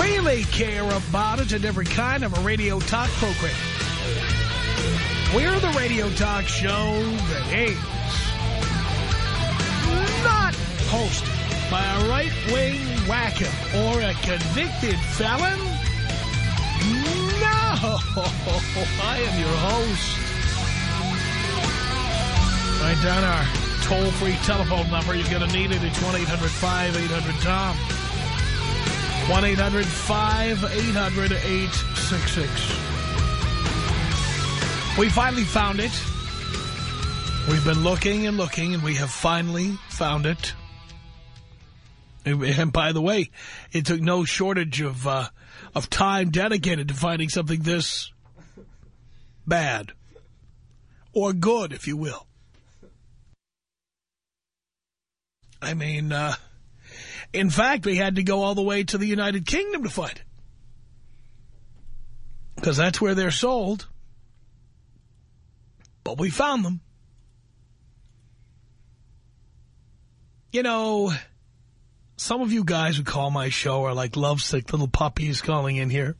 really care about. It's a different kind of a radio talk program. We're the radio talk show that is not hosted by a right-wing whacker or a convicted felon. No, I am your host. Write down our toll-free telephone number. You're going to need it at 1-800-5800-TOM. 1-800-5800-866. We finally found it. We've been looking and looking, and we have finally found it. And by the way, it took no shortage of uh, of time dedicated to finding something this bad. Or good, if you will. I mean, uh, in fact, we had to go all the way to the United Kingdom to find it. Because that's where they're sold. But we found them. You know, some of you guys who call my show are like lovesick little puppies calling in here.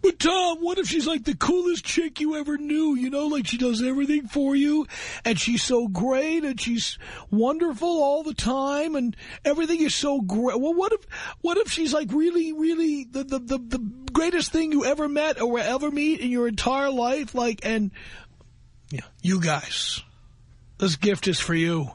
But, Tom, what if she's like the coolest chick you ever knew? You know, like she does everything for you, and she's so great, and she's wonderful all the time, and everything is so great. Well, what if what if she's like really, really the, the, the, the greatest thing you ever met or ever meet in your entire life? Like, and, yeah, you guys, this gift is for you.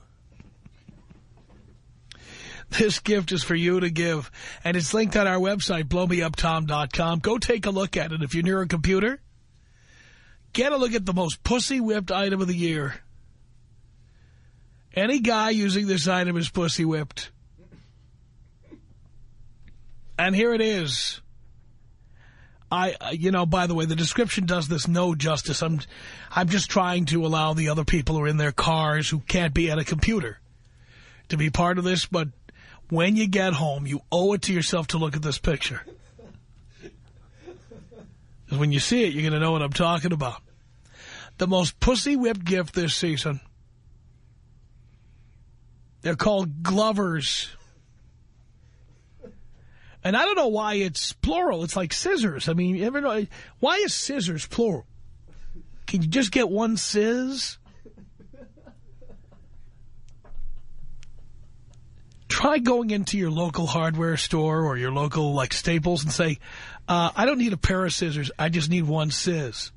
This gift is for you to give. And it's linked on our website, blowmeuptom.com. Go take a look at it. If you're near a computer, get a look at the most pussy-whipped item of the year. Any guy using this item is pussy-whipped. And here it is. I, uh, you know, by the way, the description does this no justice. I'm, I'm just trying to allow the other people who are in their cars who can't be at a computer to be part of this, but when you get home, you owe it to yourself to look at this picture. Because when you see it, you're going to know what I'm talking about. The most pussy-whipped gift this season. They're called Glovers. And I don't know why it's plural. It's like scissors. I mean, you ever know, why is scissors plural? Can you just get one sizz? Try going into your local hardware store or your local like Staples and say, uh, I don't need a pair of scissors. I just need one sizz.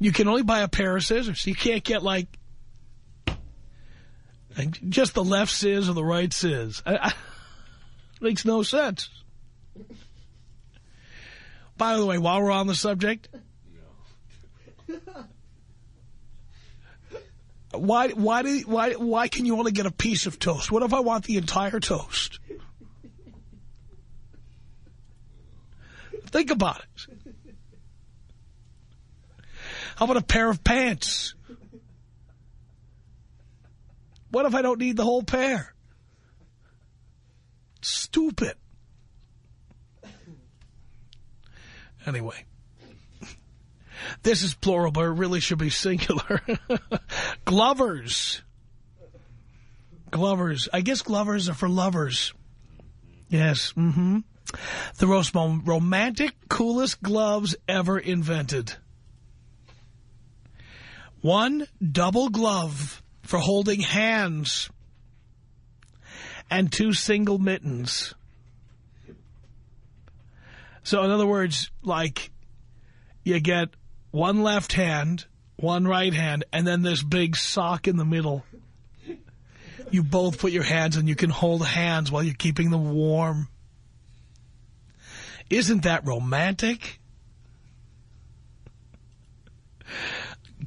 You can only buy a pair of scissors. You can't get like just the left sizz or the right I, makes no sense. By the way, while we're on the subject, why why do why why can you only get a piece of toast? What if I want the entire toast? Think about it. How about a pair of pants? What if I don't need the whole pair? Stupid. Anyway. This is plural, but it really should be singular. Glovers. Glovers. I guess glovers are for lovers. Yes. Mm-hmm. The most romantic, coolest gloves ever invented. One double glove for holding hands and two single mittens. So in other words, like you get one left hand, one right hand, and then this big sock in the middle. You both put your hands and you can hold hands while you're keeping them warm. Isn't that romantic?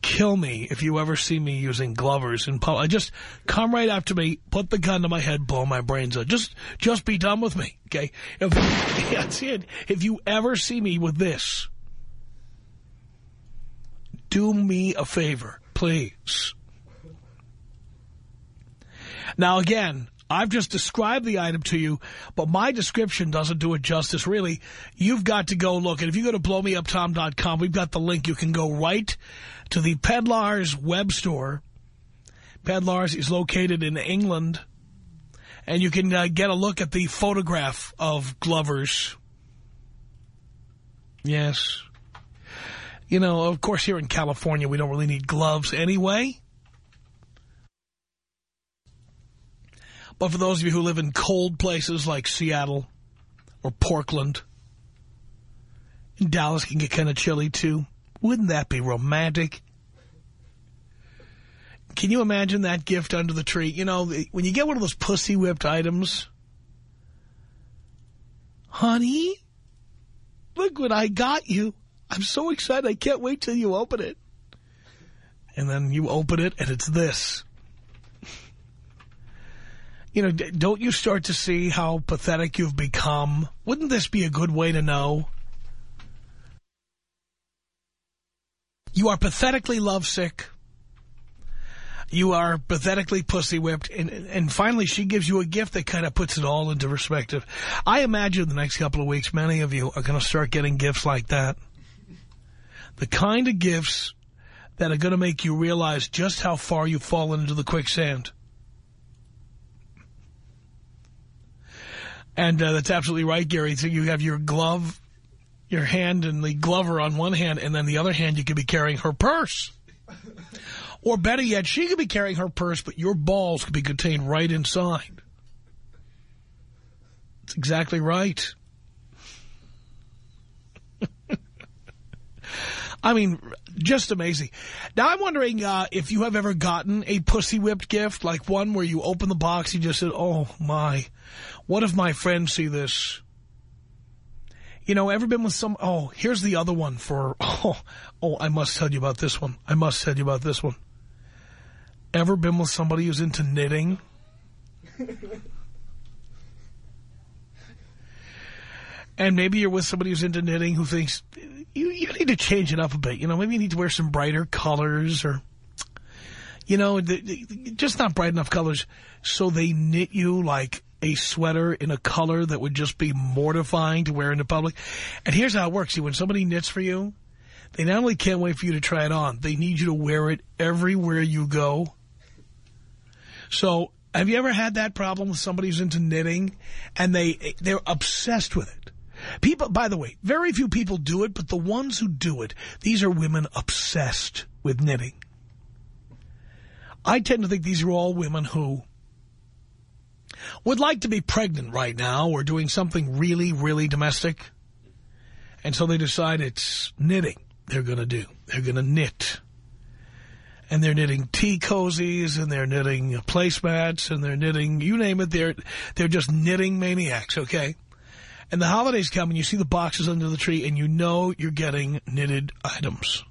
kill me if you ever see me using glovers in public. Just come right after me, put the gun to my head, blow my brains out. Just, just be done with me, okay? If, that's it. If you ever see me with this, do me a favor, please. Now, again, I've just described the item to you, but my description doesn't do it justice, really. You've got to go look. And if you go to blowmeuptom.com, we've got the link. You can go right to the Pedlar's web store. Pedlar's is located in England. And you can uh, get a look at the photograph of Glover's. Yes. You know, of course, here in California, we don't really need gloves anyway. But for those of you who live in cold places like Seattle or Portland, Dallas can get kind of chilly too. Wouldn't that be romantic? Can you imagine that gift under the tree? You know, when you get one of those pussy whipped items, honey, look what I got you. I'm so excited. I can't wait till you open it. And then you open it and it's this you know, don't you start to see how pathetic you've become? Wouldn't this be a good way to know? You are pathetically lovesick. You are pathetically pussy whipped. And, and finally, she gives you a gift that kind of puts it all into perspective. I imagine the next couple of weeks, many of you are going to start getting gifts like that. The kind of gifts that are going to make you realize just how far you've fallen into the quicksand. And uh, that's absolutely right, Gary. So you have your glove, your hand and the glover on one hand, and then the other hand you could be carrying her purse. Or better yet, she could be carrying her purse, but your balls could be contained right inside. That's exactly right. I mean, just amazing. Now, I'm wondering uh, if you have ever gotten a pussy-whipped gift, like one where you open the box, you just said, oh, my, what if my friends see this? You know, ever been with some... Oh, here's the other one for... Oh, oh, I must tell you about this one. I must tell you about this one. Ever been with somebody who's into knitting? and maybe you're with somebody who's into knitting who thinks, you, you need to change it up a bit. You know, maybe you need to wear some brighter colors or, you know, the, the, just not bright enough colors. So they knit you like a sweater in a color that would just be mortifying to wear in the public. And here's how it works. See, when somebody knits for you, they not only can't wait for you to try it on, they need you to wear it everywhere you go. So have you ever had that problem with somebody who's into knitting and they, they're obsessed with it? People, by the way, very few people do it, but the ones who do it, these are women obsessed with knitting. I tend to think these are all women who would like to be pregnant right now or doing something really, really domestic. And so they decide it's knitting they're going to do. They're going to knit. And they're knitting tea cozies and they're knitting placemats and they're knitting, you name it, they're, they're just knitting maniacs, okay? And the holidays come and you see the boxes under the tree and you know you're getting knitted items.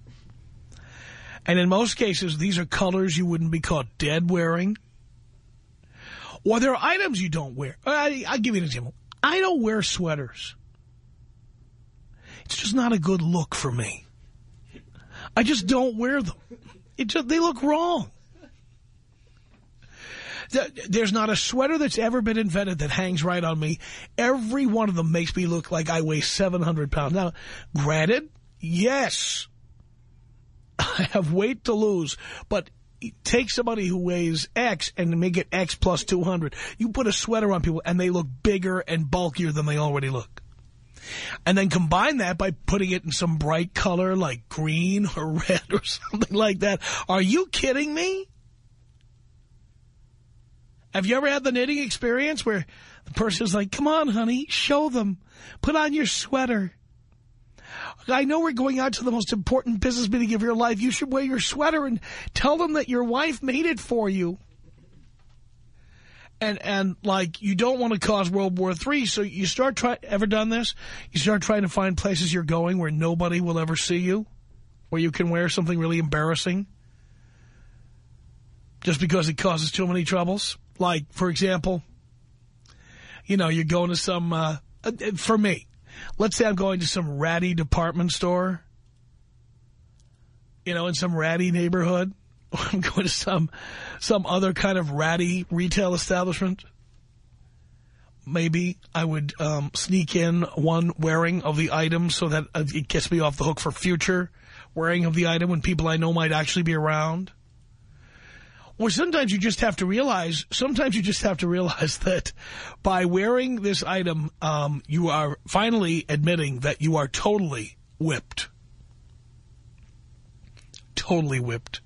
And in most cases, these are colors you wouldn't be caught dead wearing. Or there are items you don't wear. Uh, I, I'll give you an example. I don't wear sweaters. It's just not a good look for me. I just don't wear them. It just, they look wrong. There's not a sweater that's ever been invented that hangs right on me. Every one of them makes me look like I weigh 700 pounds. Now, granted, yes, I have weight to lose, but take somebody who weighs X and make it X plus 200. You put a sweater on people and they look bigger and bulkier than they already look. And then combine that by putting it in some bright color like green or red or something like that. Are you kidding me? Have you ever had the knitting experience where the person's like, come on, honey, show them. Put on your sweater. I know we're going out to the most important business meeting of your life. You should wear your sweater and tell them that your wife made it for you. And, and like, you don't want to cause World War III, so you start trying, ever done this? You start trying to find places you're going where nobody will ever see you? where you can wear something really embarrassing just because it causes too many troubles. Like, for example, you know, you're going to some, uh, uh for me, let's say I'm going to some ratty department store, you know, in some ratty neighborhood, or I'm going to some, some other kind of ratty retail establishment. Maybe I would um, sneak in one wearing of the item so that uh, it gets me off the hook for future wearing of the item when people I know might actually be around. Or sometimes you just have to realize, sometimes you just have to realize that by wearing this item, um, you are finally admitting that you are totally whipped. Totally whipped.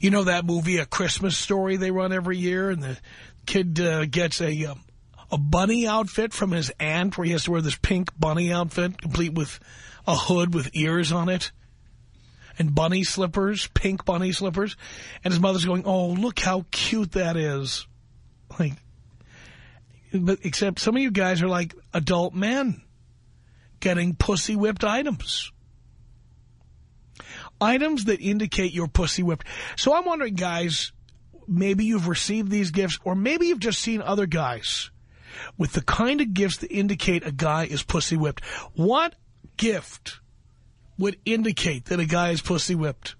You know that movie, A Christmas Story, they run every year, and the kid uh, gets a um, a bunny outfit from his aunt, where he has to wear this pink bunny outfit, complete with a hood with ears on it and bunny slippers, pink bunny slippers. And his mother's going, oh, look how cute that is. Like, but except some of you guys are like adult men getting pussy whipped items. Items that indicate you're pussy whipped. So I'm wondering, guys, maybe you've received these gifts or maybe you've just seen other guys with the kind of gifts that indicate a guy is pussy whipped. What gift would indicate that a guy is pussy whipped.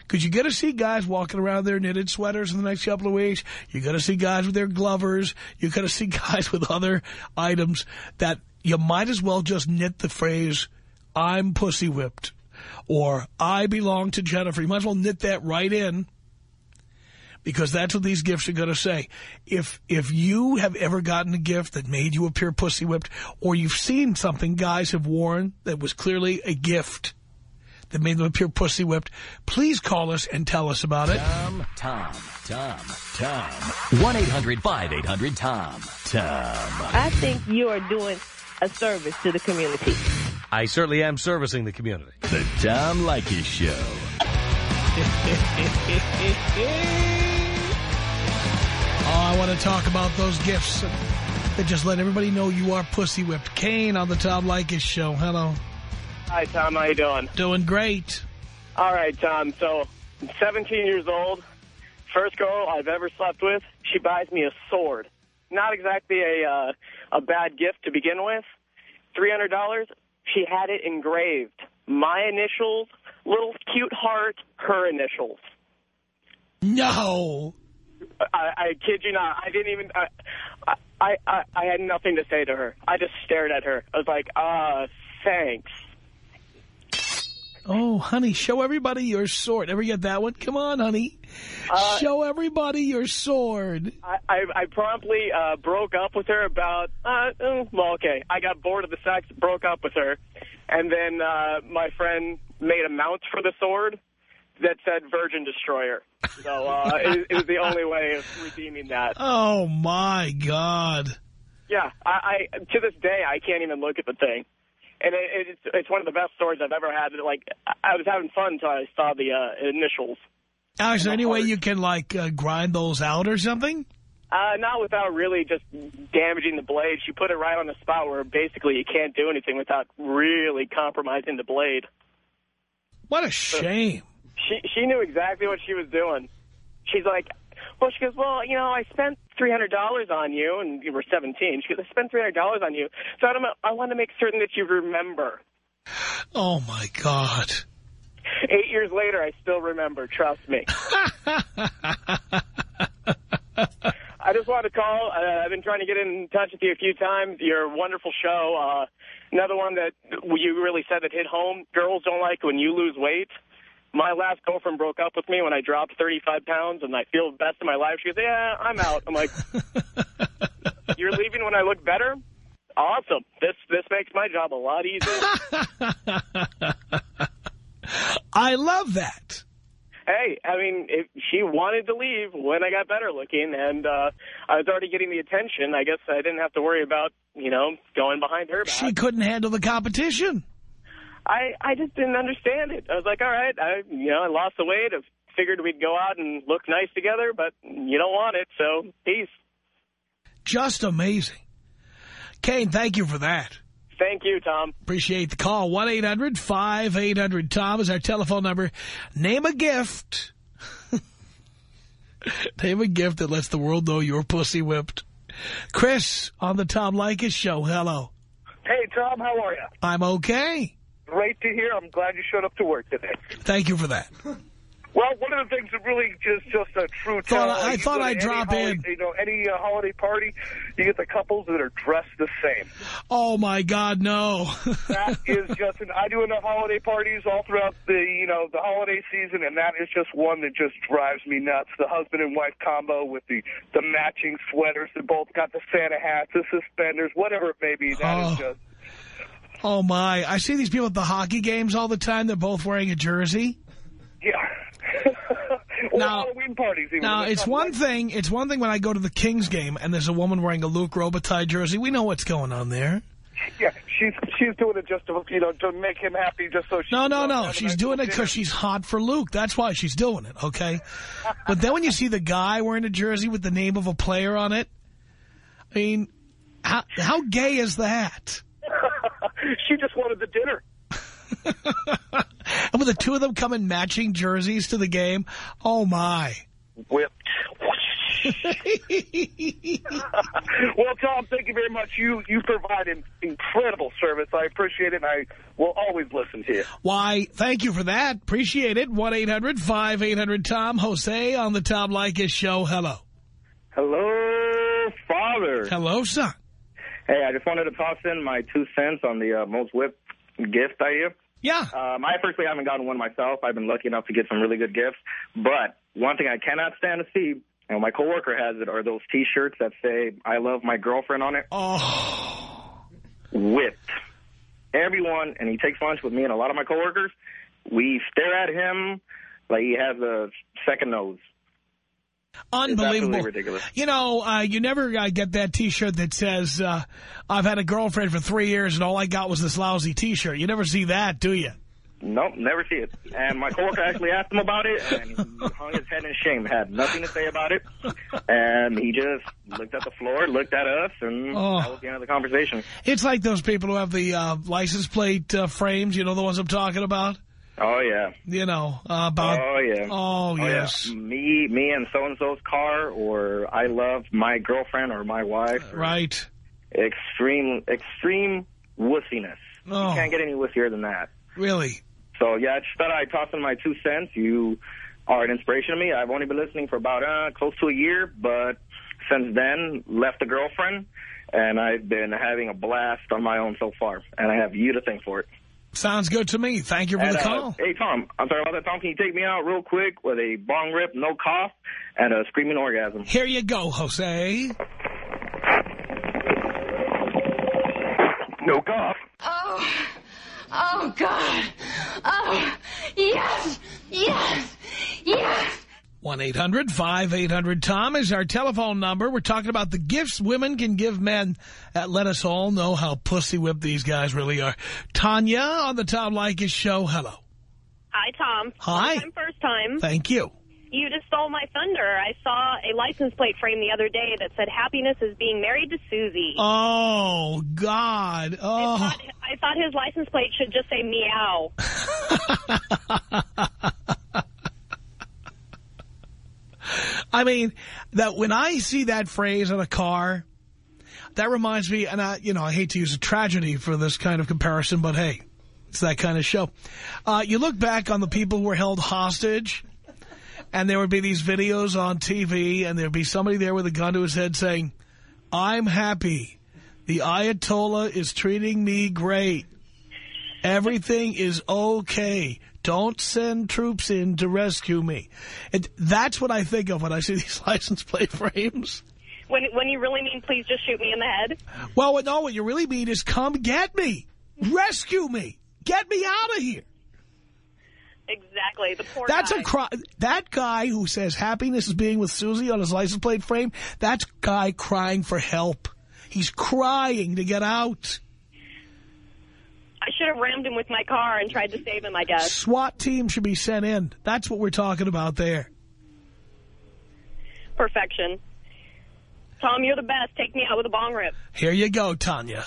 Because you're going to see guys walking around their knitted sweaters in the next couple of weeks. You're going to see guys with their glovers. You're going to see guys with other items that you might as well just knit the phrase, I'm pussy whipped. Or, I belong to Jennifer. You might as well knit that right in because that's what these gifts are going to say. If if you have ever gotten a gift that made you appear pussy whipped, or you've seen something guys have worn that was clearly a gift that made them appear pussy whipped, please call us and tell us about it. Tom, Tom, Tom, Tom. 1-800-5800-TOM. Tom. I think you are doing a service to the community. I certainly am servicing the community. The Tom Leykis Show. I want to talk about those gifts that just let everybody know you are pussy whipped. Kane on the Tom Leykis show. Hello. Hi, Tom. How you doing? Doing great. All right, Tom. So, I'm 17 years old. First girl I've ever slept with. She buys me a sword. Not exactly a uh, a bad gift to begin with. $300. She had it engraved. My initials, little cute heart, her initials. No. I, I kid you not. I didn't even. I, I, I, I had nothing to say to her. I just stared at her. I was like, uh, thanks. Oh, honey, show everybody your sword. Ever get that one? Come on, honey. Uh, show everybody your sword. I, I, I promptly uh, broke up with her about, uh, oh, well, okay. I got bored of the sex, broke up with her. And then uh, my friend made a mount for the sword that said Virgin Destroyer. So uh, it, it, was the only way of redeeming that. Oh, my God. Yeah, I, I to this day, I can't even look at the thing. And it, it's it's one of the best stories I've ever had. Like, I was having fun until I saw the uh, initials. Now, is there any way you can, like, uh, grind those out or something? Uh, not without really just damaging the blade. She put it right on the spot where basically you can't do anything without really compromising the blade. What a shame. She she knew exactly what she was doing. She's like, well, she goes, well, you know, I spent $300 on you, and you were 17. She goes, I spent $300 on you, so I, don't, I want to make certain that you remember. Oh, my God. Eight years later, I still remember, trust me. I just wanted to call. Uh, I've been trying to get in touch with you a few times. Your wonderful show. Uh, another one that you really said that hit home. Girls don't like when you lose weight my last girlfriend broke up with me when I dropped 35 pounds, and I feel the best of my life. She goes, yeah, I'm out. I'm like, you're leaving when I look better? Awesome. This this makes my job a lot easier. I love that. Hey, I mean, if she wanted to leave when I got better looking, and uh, I was already getting the attention. I guess I didn't have to worry about, you know, going behind her back. She couldn't handle the competition. I, I just didn't understand it. I was like, all right, I, you know, I lost the weight. I figured we'd go out and look nice together, but you don't want it, so peace. Just amazing. Kane, thank you for that. Thank you, Tom. Appreciate the call. 1-800-5800-TOM is our telephone number. Name a gift. Name a gift that lets the world know you're pussy whipped. Chris on the Tom Leykis show. Hello. Hey, Tom, how are you? I'm okay. Great to hear. I'm glad you showed up to work today. Thank you for that. Well, one of the things that really just just a true. Thought- I thought I'd drop holiday- in. You know, any uh, holiday party, you get the couples that are dressed the same. Oh, my God, no. That is just, an, I do enough holiday parties all throughout the, you know, the holiday season, and that is just one that just drives me nuts. The husband and wife combo with the, the matching sweaters. They both got the Santa hats, the suspenders, whatever it may be. That is Oh. just, oh, my. I see these people at the hockey games all the time. They're both wearing a jersey. yeah. Now- Halloween parties. Even. Now, it's one thing. It's one thing when I go to the Kings game and there's a woman wearing a Luke Robitaille jersey. We know what's going on there. Yeah, she's she's doing it just to, you know, to make him happy, just so she No, no, no. She's doing it because she's hot for Luke. That's why she's doing it, okay? But then when you see the guy wearing a jersey with the name of a player on it, I mean, how, how gay is that? she just wanted the dinner. And with the two of them coming matching jerseys to the game, oh, my. Whipped. well, Tom, thank you very much. You you provide an incredible service. I appreciate it, and I will always listen to you. Why, thank you for that. Appreciate it. 1-800-5800-TOM. Jose on the Tom Leykis show. Hello. Hello, Father. Hello, son. Hey, I just wanted to toss in my two cents on the uh, most whipped gift idea. Yeah. Um, I personally haven't gotten one myself. I've been lucky enough to get some really good gifts. But one thing I cannot stand to see, and my coworker has it, are those T-shirts that say "I love my girlfriend" on it. Oh, Whipped. Everyone, and he takes lunch with me and a lot of my coworkers. We stare at him like he has a second nose. Unbelievable. ridiculous. You know, uh, you never uh, get that T-shirt that says, uh, I've had a girlfriend for three years and all I got was this lousy T-shirt. You never see that, do you? Nope, never see it. And my coworker actually asked him about it, and he hung his head in shame. Had nothing to say about it, and he just looked at the floor, looked at us, and Oh. that was the end of the conversation. It's like those people who have the uh, license plate uh, frames, you know the ones I'm talking about? Oh yeah, You know, uh, about... oh yeah, Oh, yes. yeah. Me, me, and so and so's car, or I love my girlfriend or my wife. or Right. Extreme, extreme wussiness. Oh, You can't get any wussier than that. really? So yeah, I just thought I'd toss in my two cents. You are an inspiration to me. I've only been listening for about uh, close to a year, but since then left a girlfriend, and I've been having a blast on my own so far. And I have you to thank for it. Sounds good to me. Thank you for And, the uh, call. hey Tom, I'm sorry about that. Tom, can you take me out real quick with a bong rip, no cough, and a screaming orgasm? Here you go, Jose. No cough. Oh, oh God. Oh, yes, yes, yes. 1-800-5800-TOM is our telephone number. We're talking about the gifts women can give men that let us all know how pussy whipped these guys really are. Tanya on the Tom Leykis show. Hello. Hi, Tom. Hi. Long time, first time. Thank you. You just stole my thunder. I saw a license plate frame the other day that said happiness is being married to Susie. Oh, God. I, Oh. thought, I thought his license plate should just say meow. I mean, that when I see that phrase on a car, that reminds me, and I, you know, I hate to use a tragedy for this kind of comparison, but hey, it's that kind of show. Uh, you look back on the people who were held hostage, and there would be these videos on TV, and there'd be somebody there with a gun to his head saying, I'm happy. The Ayatollah is treating me great. Everything is okay. Don't send troops in to rescue me. And that's what I think of when I see these license plate frames. When, when you really mean please just shoot me in the head. Well, no, what you really mean is come get me. Rescue me. Get me out of here. Exactly. The poor That's guy. a cry. That guy who says happiness is being with Susie on his license plate frame, that's guy crying for help. He's crying to get out. I should have rammed him with my car and tried to save him, I guess. SWAT team should be sent in. That's what we're talking about there. Perfection. Tom, you're the best. Take me out with a bong rip. Here you go, Tanya.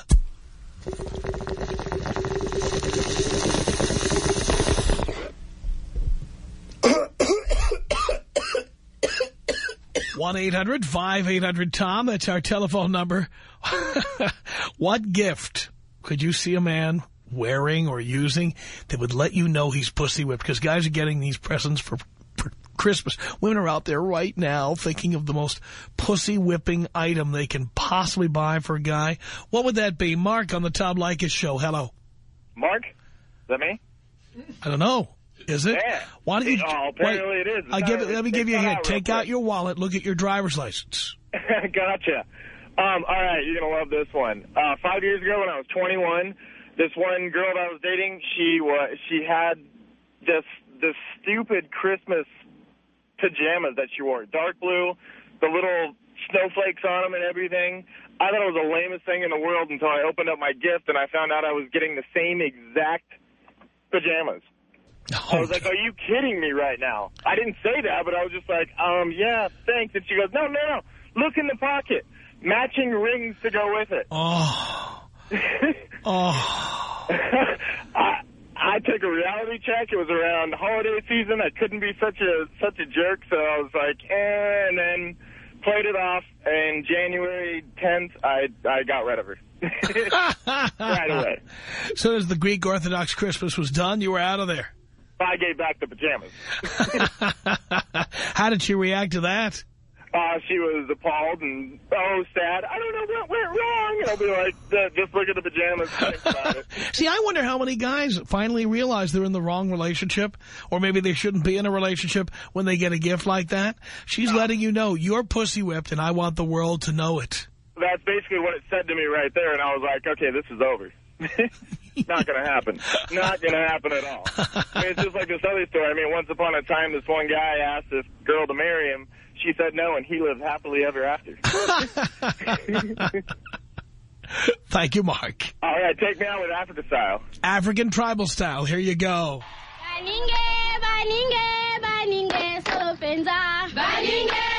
One eight hundred five eight hundred Tom. That's our telephone number. what gift could you see a man wearing or using that would let you know he's pussy whipped? Because guys are getting these presents for, for Christmas. Women are out there right now thinking of the most pussy whipping item they can possibly buy for a guy. What would that be? Mark on the Tom Leykis show. Hello. Mark? Is that me? I don't know. Is it? Yeah. Why don't you? Oh, apparently wait, it is. It's give it, let me give you a hint. Take out your wallet. Look at your driver's license. gotcha. Um, all right, you're gonna love this one. Uh, five years ago, when I was 21, this one girl that I was dating, she was she had this this stupid Christmas pajamas that she wore, dark blue, the little snowflakes on them and everything. I thought it was the lamest thing in the world until I opened up my gift and I found out I was getting the same exact pajamas. I was like, are you kidding me right now? I didn't say that, but I was just like, um, yeah, thanks. And she goes, no, no, no. Look in the pocket. Matching rings to go with it. Oh. Oh. I, I took a reality check. It was around holiday season. I couldn't be such a such a jerk, so I was like, eh, and then played it off. And January 10th, I I got rid of her right away. So as the Greek Orthodox Christmas was done, you were out of there. I gave back the pajamas. How did she react to that? Uh, she was appalled and oh sad. I don't know what went wrong. And I'll be like, "Uh, just look at the pajamas. and Think about it. See, I wonder how many guys finally realize they're in the wrong relationship, or maybe they shouldn't be in a relationship when they get a gift like that. She's letting you know you're pussy whipped, and I want the world to know it. That's basically what it said to me right there, and I was like, okay, this is over. Not going to happen. Not going to happen at all. I mean, it's just like this other story. I mean, once upon a time, this one guy asked this girl to marry him. She said no, and he lived happily ever after. Thank you, Mark. All right, take me out with Africa style. African tribal style. Here you go. Baninge, baninge, baninge, sopenza.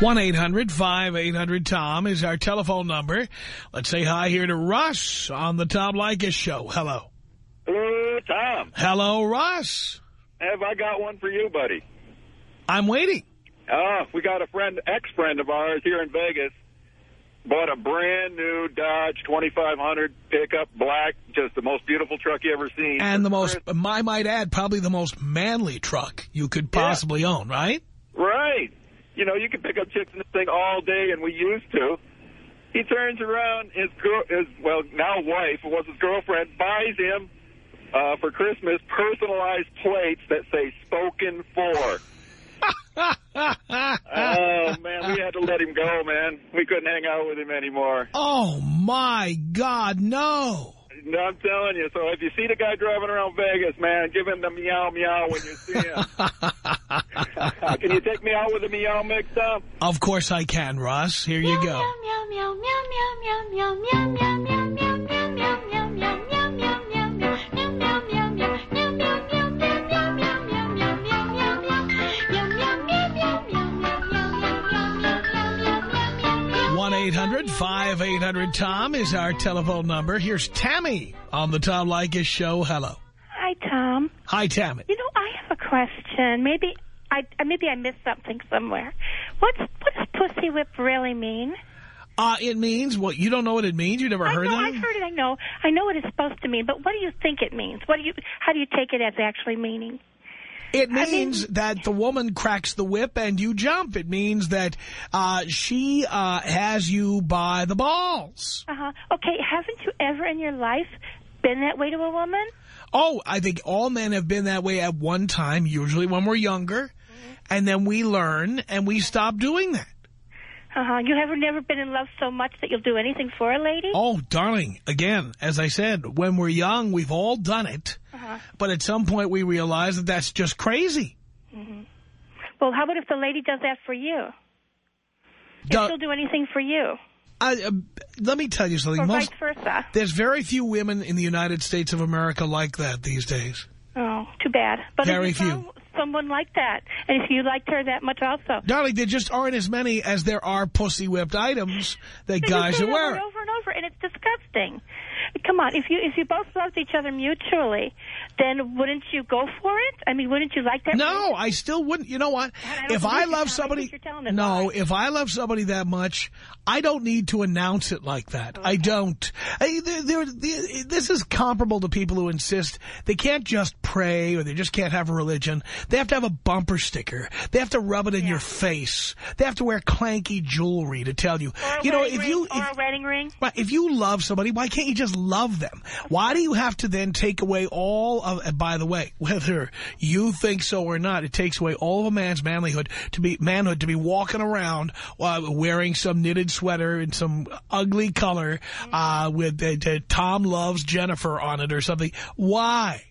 1-800-5800-TOM is our telephone number. Let's say hi here to Russ on the Tom Leykis show. Hello. Hello, Tom. Hello, Russ. Have I got one for you, buddy? I'm waiting. Oh, we got a friend, ex-friend of ours here in Vegas. Bought a brand new Dodge 2500 pickup, black, just the most beautiful truck you ever seen. And the most, I might add, probably the most manly truck you could possibly own, right? Right. You know, you can pick up chicks in this thing all day, and we used to. He turns around, his girl, his well now wife, who was his girlfriend, buys him uh, for Christmas personalized plates that say "spoken for." oh man, we had to let him go, man. We couldn't hang out with him anymore. Oh, my God, no. No, I'm telling you. So if you see the guy driving around Vegas, man, give him the meow meow when you see him. can you take me out with a meow mix up? Of course I can, Ross. Here you go. One eight hundred five eight hundred Tom is our telephone number. Here's Tammy on the Tom Leykis show. Hello. Hi, Tom. Hi, Tammy. You know, I have a question. Maybe I maybe I missed something somewhere. What's what does pussy whip really mean? Uh, it means, what, you don't know what it means? You never I heard know, that? I've heard it. I know. I know what it's supposed to mean, but what do you think it means? What do you? How do you take it as actually meaning? It means that the woman cracks the whip and you jump. It means that uh, she uh, has you by the balls. Uh huh. Okay. Haven't you ever in your life been that way to a woman? Oh, I think all men have been that way at one time, usually when we're younger. And then we learn and we stop doing that. Uh huh. You have never been in love so much that you'll do anything for a lady? Oh, darling, again, as I said, when we're young, we've all done it. Uh-huh. But at some point we realize that that's just crazy. Mm hmm Well, how about if the lady does that for you? If Do- she'll do anything for you, I, uh, let me tell you something. or Most, vice versa. there's very few women in the United States of America like that these days. Oh, too bad. But Very few. found someone like that, and if you liked her that much also. Darling, there just aren't as many as there are pussy-whipped items that guys are wearing. Over and over, and it's disgusting. Come on. If you if you both loved each other mutually, then wouldn't you go for it? I mean, wouldn't you like that? No, I still wouldn't. You know what? I If I love somebody, you're telling a no, if I love somebody that much, I don't need to announce it like that. I don't. I, there, there, there- this is comparable to people who insist they can't just pray or they just can't have a religion. They have to have a bumper sticker. They have to rub it in your face. They have to wear clanky jewelry to tell you. You know, if ring, you or a wedding ring. If you love somebody, why can't you just love them? Why do you have to then take away all of, by the way, whether you think so or not, it takes away all of a man's manlyhood to be, manhood to be walking around uh, wearing some knitted sweater in some ugly color, uh, with uh, Tom loves Jennifer on it or something. Why?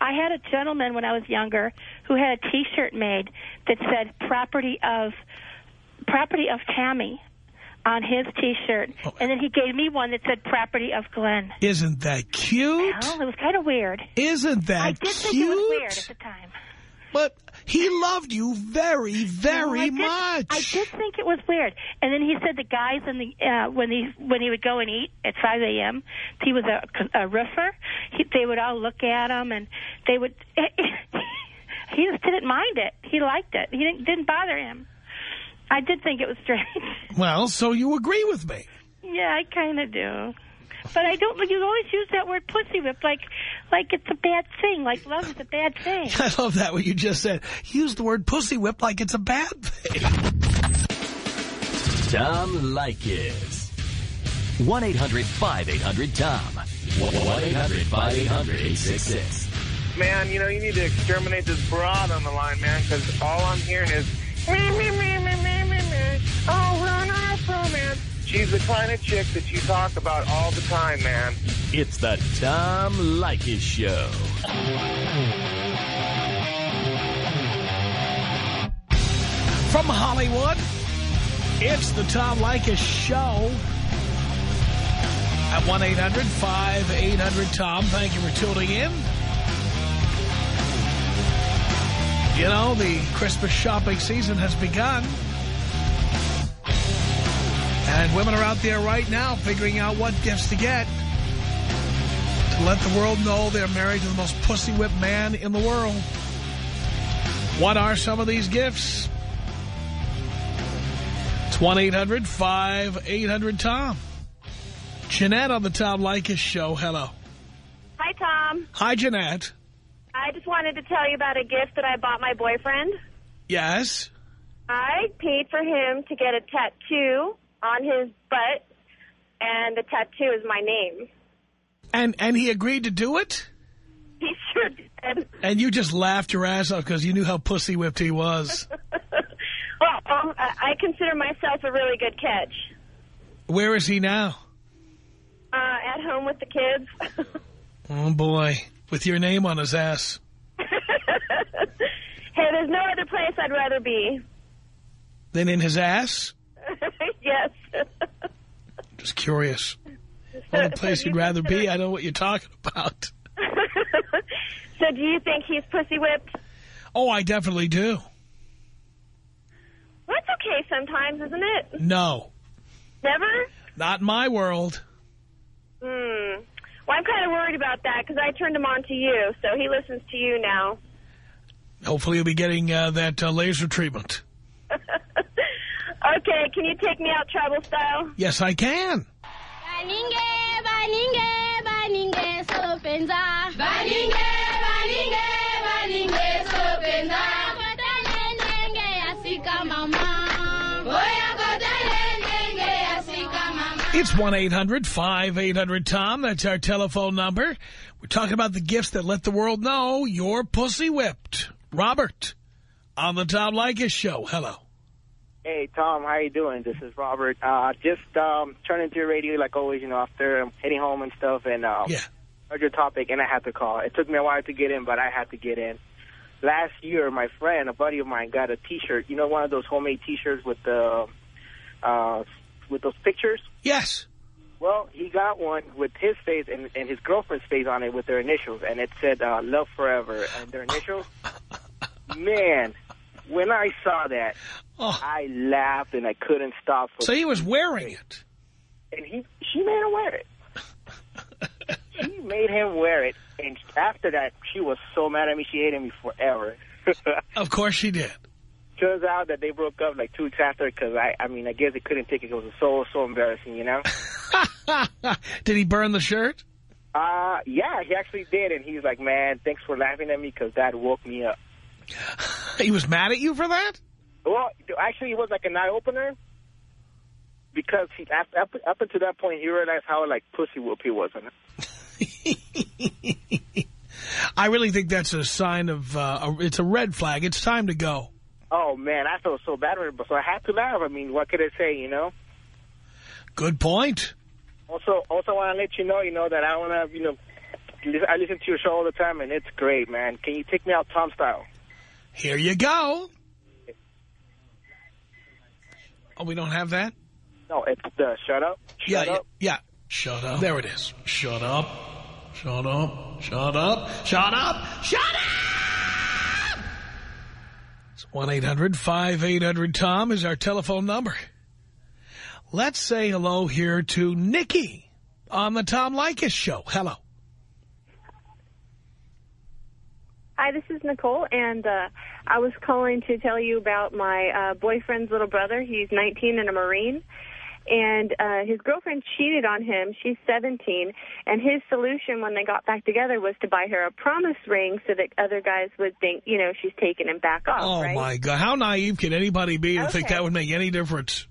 I had a gentleman when I was younger who had a T-shirt made that said "property of property of Tammy" on his T-shirt, Oh. and then he gave me one that said "property of Glenn." Isn't that cute? Well, it was kind of weird. Isn't that I did cute? think it was weird at the time. But he loved you very, very No, I did- much. I did think it was weird. And then he said the guys in the uh, when he when he would go and eat at 5 a.m. He was a, a roofer. He, they would all look at him and they would. he just didn't mind it. He liked it. He didn't didn't bother him. I did think it was strange. Well, so you agree with me. yeah, I kind of do. But I don't. You always use that word "pussy whip" like, like it's a bad thing. Like love is a bad thing. I love that what you just said. Use the word pussy whip like it's a bad thing. Tom Leykis. 1-800-5800-TOM. 1-800-5800-866. Man, you know, you need to exterminate this broad on the line, man, because all I'm hearing is me, me, me, me, me, me, me. Oh, run off, romance. She's the kind of chick that you talk about all the time, man. It's the Tom Leykis Show. From Hollywood, it's the Tom Leykis Show at 1-800-5800-TOM. Thank you for tuning in. You know, the Christmas shopping season has begun. And women are out there right now figuring out what gifts to get to let the world know they're married to the most pussy-whipped man in the world. What are some of these gifts? It's 1-800-5800-TOM. Jeanette on the Tom Leykis Show. Hello. Hi, Tom. Hi, Jeanette. I just wanted to tell you about a gift that I bought my boyfriend. Yes? I paid for him to get a tattoo on his butt, and the tattoo is my name. And and he agreed to do it? He sure did. And you just laughed your ass off because you knew how pussy-whipped he was. Well, um, I I consider myself a really good catch. Where is he now? Uh, at home with the kids. Oh, boy. With your name on his ass. hey, there's no other place I'd rather be. Than in his ass? yes. Just curious. Only place you'd rather be, I don't know what you're talking about. so do you think he's pussy whipped? Oh, I definitely do. Well, that's okay sometimes, isn't it? No. Never? Not in my world. Hmm. Well, I'm kind of worried about that because I turned him on to you, so he listens to you now. Hopefully you'll be getting uh, that uh, laser treatment. Okay, can you take me out tribal style? Yes, I can. Baninge, baninge, baninge, sopenza. Baninge, baninge, baninge, sopenza. Kotele nenge asika mama. It's 1-800-5800-TOM. That's our telephone number. We're talking about the gifts that let the world know you're pussy whipped. Robert, on the Tom Leykis Show. Hello. Hey, Tom, how you doing? This is Robert. Uh, just um, turning to your radio like always, you know, after I'm heading home and stuff, and um, Yeah. heard your topic, and I had to call. It took me a while to get in, but I had to get in. Last year, my friend, a buddy of mine, got a T-shirt. You know, one of those homemade T-shirts with the uh, with those pictures. Yes. Well, he got one with his face and, and his girlfriend's face on it with their initials, and it said uh, "Love Forever" and their initials. Man, when I saw that, I laughed and I couldn't stop. So he was wearing it. and he she made him wear it. she made him wear it, and after that, she was so mad at me. She hated me forever. Of course she did. Turns out that they broke up like two weeks after because I, I mean, I guess they couldn't take it. It was so, so embarrassing, you know. Did he burn the shirt? Uh, yeah, he actually did, and he's like, "Man, thanks for laughing at me because that woke me up." He was mad at you for that? Well, actually, it was like an eye opener because he up, up, up until that point, he realized how like pussy whoop he was. I really think that's a sign of, uh, a, it's a red flag. It's time to go. Oh man, I felt so bad for him, so I had to laugh. I mean, what could I say, you know? Good point. Also, also want to let you know, you know, that I want to, you know, I listen to your show all the time, and it's great, man. Can you take me out Tom style? Here you go. Oh, we don't have that? No, it's the shut up. yeah, Shut yeah, up. yeah. Shut up. There it is. Shut up. Shut up. Shut up. Shut up. Shut up! It's 1-800-5800-TOM is our telephone number. Let's say hello here to Nikki on the Tom Leykis show. Hello. Hi, this is Nicole, and uh, I was calling to tell you about my uh, boyfriend's little brother. He's 19 and a Marine, and uh, his girlfriend cheated on him. She's 17, and his solution when they got back together was to buy her a promise ring so that other guys would think, you know, she's taking him back off, Oh, right? my God. How naive can anybody be to think that would make any difference?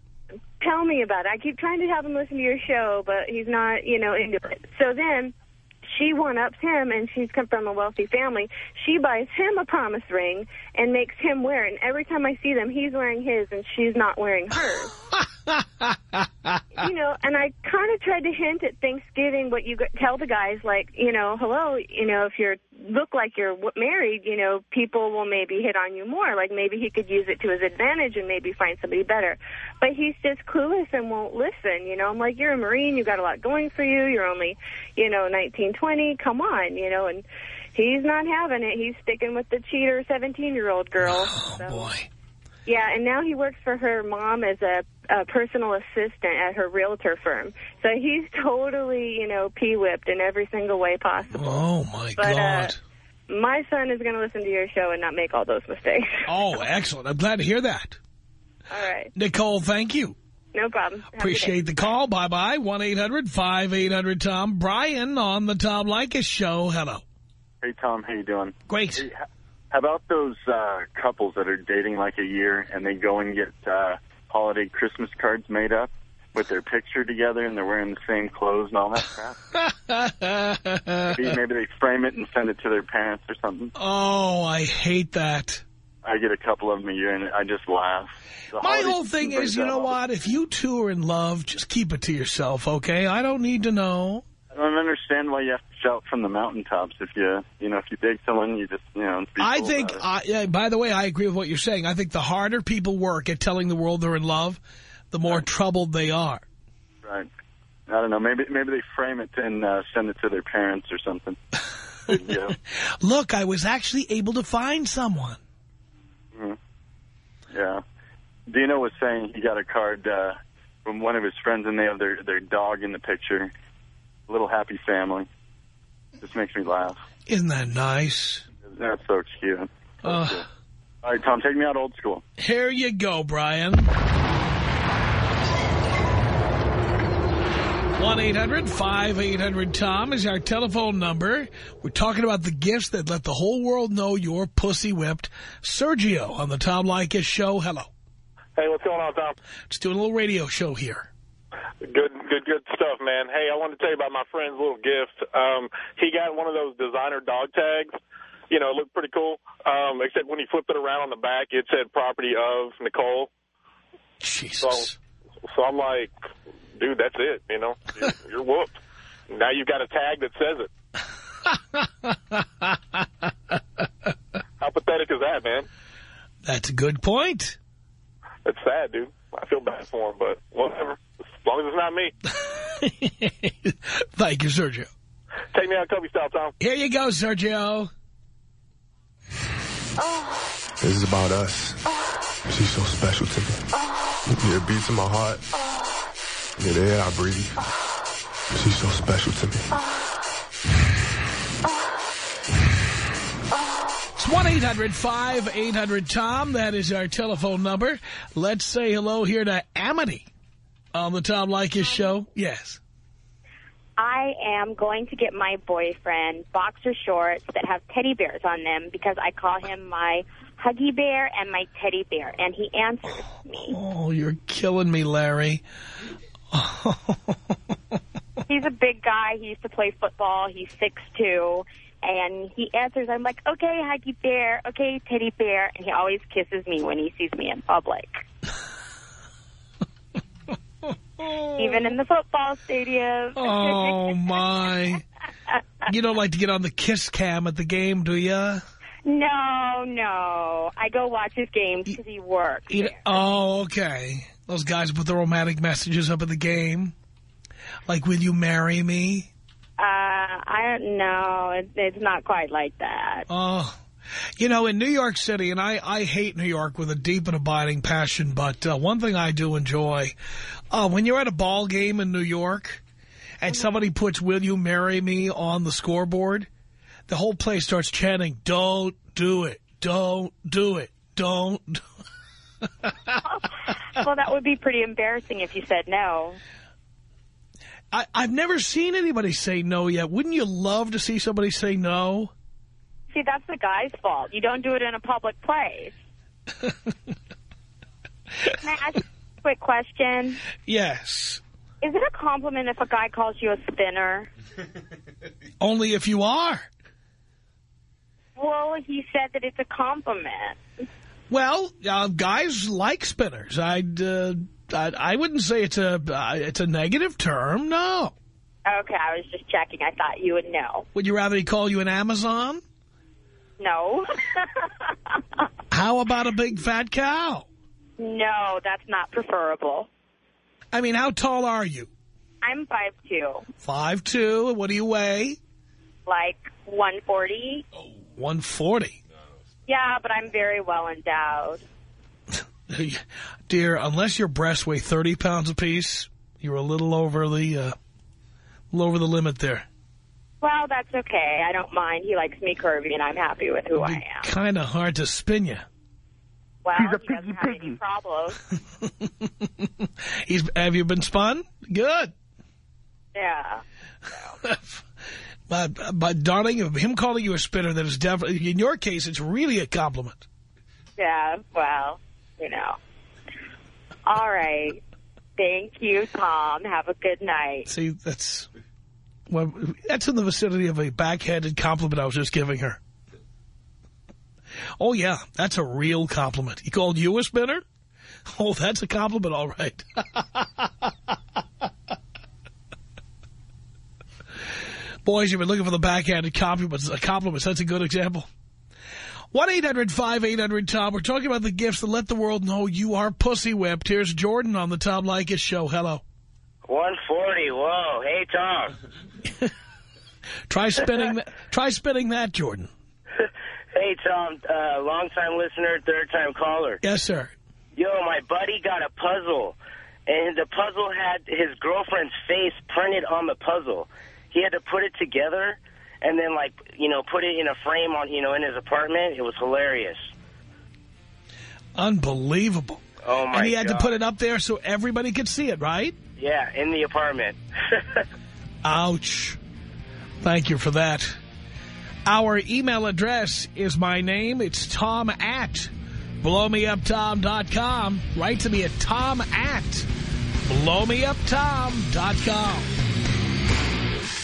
Tell me about it. I keep trying to have him listen to your show, but he's not, you know, into it. So then she one-ups him, and she's come from a wealthy family. She buys him a promise ring and makes him wear it. And every time I see them, he's wearing his, and she's not wearing hers. You know, and I kind of tried to hint at Thanksgiving what you g- tell the guys, like, you know, hello, you know, if you look like you're w- married, you know, people will maybe hit on you more. Like maybe he could use it to his advantage and maybe find somebody better. But he's just clueless and won't listen. You know, I'm like, you're a Marine, you got a lot going for you. You're only, you know, 19, 20. Come on, you know, and he's not having it. He's sticking with the cheater 17-year-old girl. Oh, so. boy. Yeah, and now he works for her mom as a, a personal assistant at her realtor firm. So he's totally, you know, pee-whipped in every single way possible. Oh, my But, uh, God. My son is going to listen to your show and not make all those mistakes. Oh, excellent. I'm glad to hear that. all right. Nicole, thank you. No problem. Have a good day. Appreciate the call. Bye-bye. 1-800-5800-TOM. Brian on the Tom Leykis show. Hello. Hey, Tom. How you doing? Great. Hey, how about those uh, couples that are dating like a year and they go and get uh, holiday Christmas cards made up with their picture together and they're wearing the same clothes and all that crap? maybe, maybe they frame it and send it to their parents or something. Oh, I hate that. I get a couple of them a year and I just laugh. The My whole thing is, you know what? If you two are in love, just keep it to yourself, okay? I don't need to know. I don't understand why you have to shout from the mountaintops if you, you know, if you dig someone, you just, you know. I think. I, yeah, by the way, I agree with what you're saying. I think the harder people work at telling the world they're in love, the more troubled they are. Right. I don't know. Maybe maybe they frame it and uh, send it to their parents or something. yeah. Look, I was actually able to find someone. Mhm. Yeah. Dino was saying he got a card uh, from one of his friends, and they have their their dog in the picture. Little happy family. Just makes me laugh. Isn't that nice? That's so cute. Uh, All right, Tom, take me out old school. here you go, Brian. 1-800-5800-TOM is our telephone number. We're talking about the gifts that let the whole world know you're pussy whipped. Sergio on the Tom Leykis show. Hello. Hey, what's going on, Tom? Just doing a little radio show here. Good, good, good stuff, man. Hey, I wanted to tell you about my friend's little gift. Um, he got one of those designer dog tags. You know, it looked pretty cool. Um, except when he flipped it around on the back, it said property of Nicole. Jesus. So, so I'm like, dude, that's it. You know, you're, you're whooped. Now you've got a tag that says it. How pathetic is that, man? That's a good point. That's sad, dude. I feel bad for him, but whatever. As long as it's not me. Thank you, Sergio. Take me out Kobe style, Tom. Here you go, Sergio. This is about us. She's so special to me. Yeah, it beats in my heart. Yeah, the air I breathe. She's so special to me. 1-800-5800-TOM. That is our telephone number. Let's say hello here to Amity on the Tom Leykis show. Yes. I am going to get my boyfriend boxer shorts that have teddy bears on them because I call him my huggy bear and my teddy bear, and he answers me. Oh, you're killing me, Larry. He's a big guy. He used to play football. He's six two, and he answers. I'm like, okay, huggy bear, okay, teddy bear, and he always kisses me when he sees me in public. Even in the football stadium. Oh, my. You don't like to get on the kiss cam at the game, do you? No, no. I go watch his games because he works. Oh, okay. Those guys put the romantic messages up at the game. Like, will you marry me? Uh, I don't know. It, it's not quite like that. Oh, you know, in New York City, and I, I hate New York with a deep and abiding passion, but uh, one thing I do enjoy, uh, when you're at a ball game in New York and somebody puts, will you marry me on the scoreboard, the whole place starts chanting, don't do it, don't do it, don't do well, that would be pretty embarrassing if you said no. I, I've never seen anybody say no yet. Wouldn't you love to see somebody say no? See, that's the guy's fault. You don't do it in a public place. Can I ask you a quick question? Yes. Is it a compliment if a guy calls you a spinner? Only if you are. Well, he said that it's a compliment. Well, uh, guys like spinners. I'd, uh, I, I wouldn't say it's a uh, it's a negative term. No. Okay, I was just checking. I thought you would know. Would you rather he call you an Amazon? No. How about a big fat cow? no, that's not preferable. I mean, how tall are you? I'm 5'2", Five two. What do you weigh? like 140. Oh, 140. Yeah, but I'm very well endowed. Dear, unless your breasts weigh 30 pounds apiece, you're a little over the uh, little over the limit there. Well, that's okay. I don't mind. He likes me curvy, and I'm happy with who I am. Kind of hard to spin you. Well, he doesn't have any problems. He's, have you been spun? Good. Yeah. But, but darling, him calling you a spinner, that is definitely, in your case, it's really a compliment. Yeah, well, you know. All right. Thank you, Tom. Have a good night. See, that's well, that's in the vicinity of a backhanded compliment I was just giving her. Oh, yeah, that's a real compliment. He called you a spinner? Oh, that's a compliment, all right. Boys, you've been looking for the backhanded compliments. compliments. That's a good example. 1-800-5800-TOM. We're talking about the gifts that let the world know you are pussy whipped. Here's Jordan on the Tom Leykis show. Hello. 140. Whoa. Hey, Tom. Try spinning, that, try spinning that, Jordan. Hey, Tom. Uh, long-time listener, third-time caller. Yes, sir. Yo, my buddy got a puzzle, and the puzzle had his girlfriend's face printed on the puzzle. He had to put it together and then, like, you know, put it in a frame on, you know, in his apartment. It was hilarious. Unbelievable. Oh, my And he had God. to put it up there so everybody could see it, right? Yeah, in the apartment. Ouch. Thank you for that. Our email address is my name. It's Tom at blowmeuptom.com. Write to me at Tom at blowmeuptom.com.